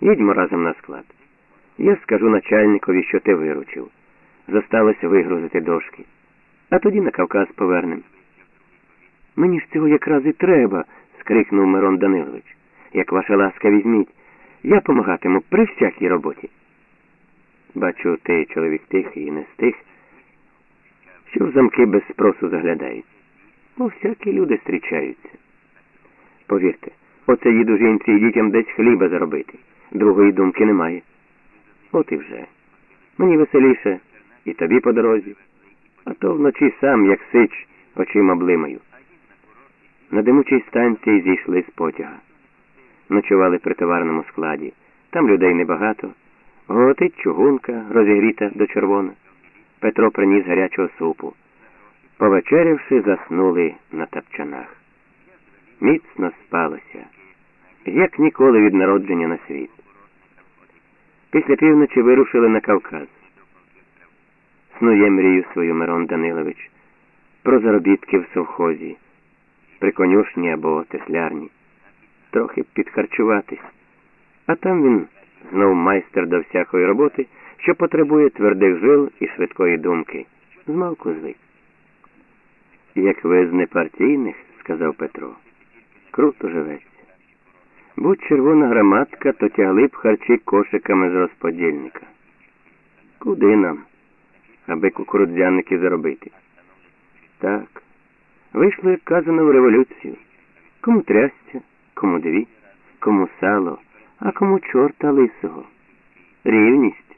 Їдьмо разом на склад. Я скажу начальникові, що ти виручив. Зосталося вигрузити дошки. А тоді на Кавказ повернем. Мені ж цього якраз і треба, скрикнув Мирон Данилович. Як ваша ласка візьміть, я помагатиму при всякій роботі. Бачу, ти чоловік тихий і не з тих, що в замки без спросу заглядають. Бо всякі люди зустрічаються. Повірте, оце їду жінці і дітям десь хліба заробити. Другої думки немає. От і вже. Мені веселіше, і тобі по дорозі, а то вночі сам, як сич, очима блимаю. На димучій станції зійшли з потяга. Ночували при товарному складі. Там людей небагато. Голотить чугунка, розігріта до червона. Петро приніс гарячого супу. Повечерявши, заснули на тапчанах. Міцно спалося, як ніколи від народження на світ. Після півночі вирушили на Кавказ. Снує мрію свою Мирон Данилович про заробітки в совхозі, при конюшні або теслярні, трохи підхарчуватись. А там він знов майстер до всякої роботи, що потребує твердих жил і швидкої думки. Змалку звик. Як ви з непартійних, сказав Петро, круто живеться. Будь червона граматка, то тягли б харчі кошиками з розподільника. Куди нам, аби кукурудзяники заробити? Так, вийшло, як казано, в революцію. Кому трясця, кому дві, кому сало, а кому чорта лисого. Рівність.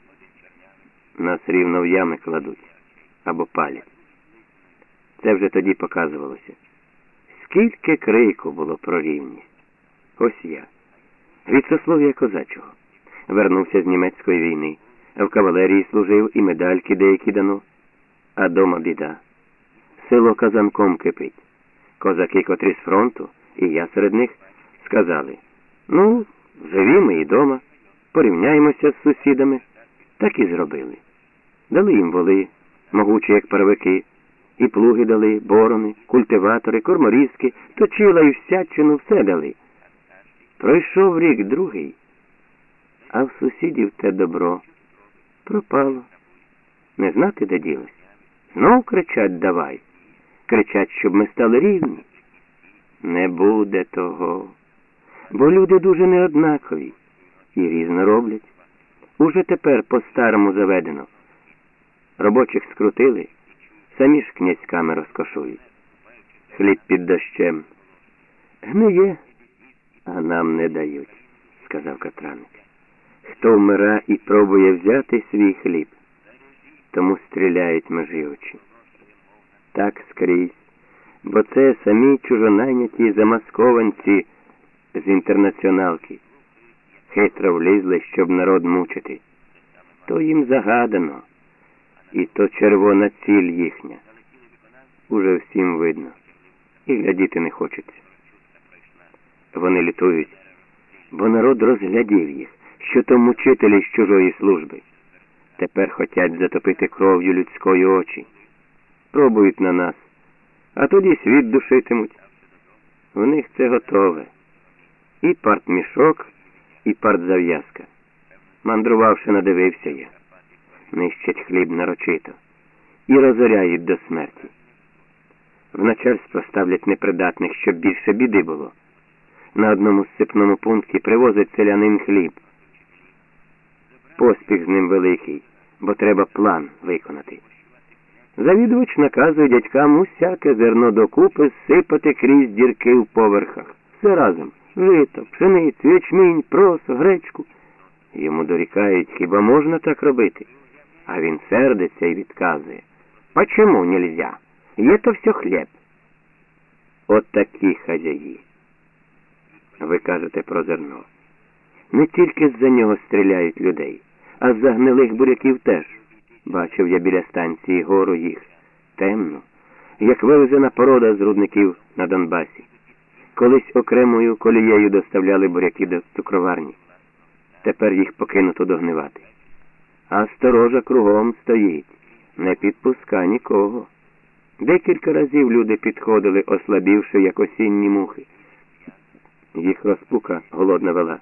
Нас рівно в ями кладуть або палять. Це вже тоді показувалося. Скільки крику було про рівність. Ось я. Від сослов'я козачого. Вернувся з німецької війни, в кавалерії служив і медальки деякі дано. А дома біда. Село казанком кипить. Козаки, котрі з фронту, і я серед них, сказали ну, живі ми і дома, порівняємося з сусідами. Так і зробили. Дали їм воли, могучі, як паровики, і плуги дали, борони, культиватори, корморізки, точила і всячину все дали. Пройшов рік другий, а в сусідів те добро пропало. Не знати, де ділось. Знов кричать давай. Кричать, щоб ми стали рівні. Не буде того. Бо люди дуже неоднакові і різно роблять. Уже тепер по-старому заведено. Робочих скрутили, самі ж князьками розкошують. Хліб під дощем. Гниє, а нам не дають, сказав Катраник. Хто вмира і пробує взяти свій хліб, тому стріляють межі очі. Так скрізь, бо це самі чужонайняті замаскованці з інтернаціоналки. Хитро влізли, щоб народ мучити. То їм загадано, і то червона ціль їхня. Уже всім видно, і глядіти не хочеться. Вони літують, бо народ розглядів їх, що то мучителі з чужої служби. Тепер хотять затопити кров'ю людської очі. Пробують на нас, а тоді світ душитимуть. В них це готове. І партмішок, і партзав'язка. Мандрувавши, надивився я. Нищать хліб нарочито і розоряють до смерті. В начальство ставлять непридатних, щоб більше біди було. На одному сцепному пункті привозить селянин хліб. Поспіх з ним великий, бо треба план виконати. Завідувач наказує дядькам усяке зерно докупи сипати крізь дірки в поверхах. Все разом жито, пшеницю, ячмінь, просо, гречку. Йому дорікають, хіба можна так робити? А він сердиться і відказує. Почему нельзя? Это все хліб. От такі хазяї. Ви кажете про зерно. Не тільки з-за нього стріляють людей, а з-за гнилих буряків теж. Бачив я біля станції гору їх. Темно, як вивезена порода з рудників на Донбасі. Колись окремою колією доставляли буряки до цукроварні. Тепер їх покинуто догнивати. А сторожа кругом стоїть, не підпуска нікого. Декілька разів люди підходили, ослабівши, як осінні мухи. Їх розпука голодна вела.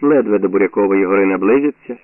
ледве до Бурякової гори наблизяться,